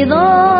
رضاك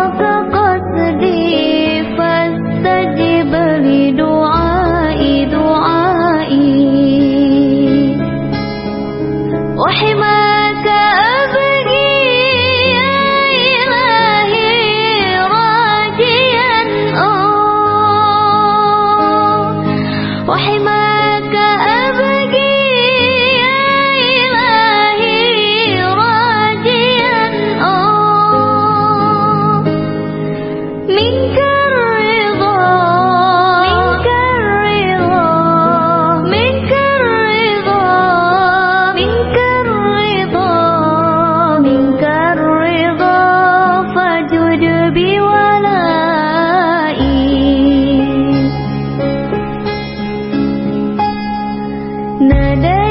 Nada